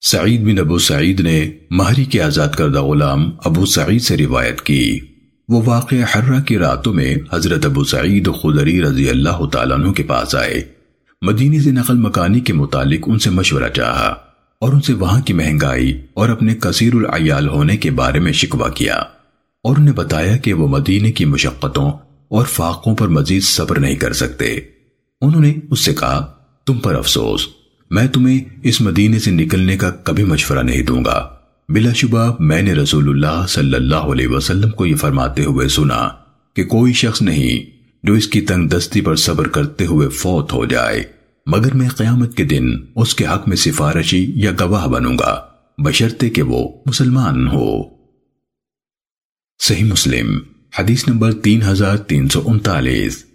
سعید بن ابو سعید نے مہری کے آزاد کردہ غلام ابو سعید سے روایت کی۔ وہ واقع حرہ کی راتوں میں حضرت ابو سعید خدری رضی اللہ تعالیٰ عنہ کے پاس آئے۔ مدینی سے نقل مکانی کے متعلق ان سے مشورہ چاہا اور ان سے وہاں کی مہنگائی اور اپنے کثیر العیال ہونے کے بارے میں شکوہ کیا اور انہیں بتایا کہ وہ مدینے کی مشقتوں اور فاقوں پر مزید صبر نہیں کر سکتے۔ انہوں نے اس سے کہا، تم پر افسوس میں تمہیں اس مدینے سے نکلنے کا کبھی مشورہ نہیں دوں گا۔ بلا شبہ میں نے رسول اللہ صلی اللہ علیہ وسلم کو یہ فرماتے ہوئے سنا کہ کوئی شخص نہیں جو اس کی تنگ دستی پر صبر کرتے ہوئے فوت ہو جائے، مگر میں قیامت کے دن اس کے حق میں سفارشی یا گواہ بنوں گا بشرتے کہ وہ مسلمان ہو۔ صحیح مسلم، حدیث نمبر تین ہزار تین سو انتالیس۔